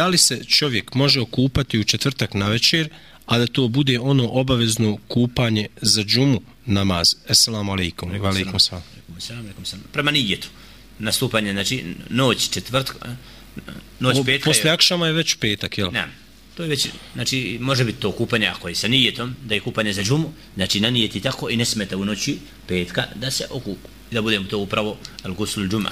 da li se čovjek može okupati u četvrtak na večer, a da to bude ono obavezno kupanje za džumu namaz. Esselamu alaikum. Alaikum salam. Prema nijetu. Nastupanje, znači, noć četvrtka, noć petka. Posle akšama je već petak, jel? Ne, to je već, znači, može biti to kupanje, ako je sa nijetom, da je kupanje za džumu, znači, na nijeti tako i ne smeta u noći petka da se okupu, da budemo to upravo al-gusul džuma.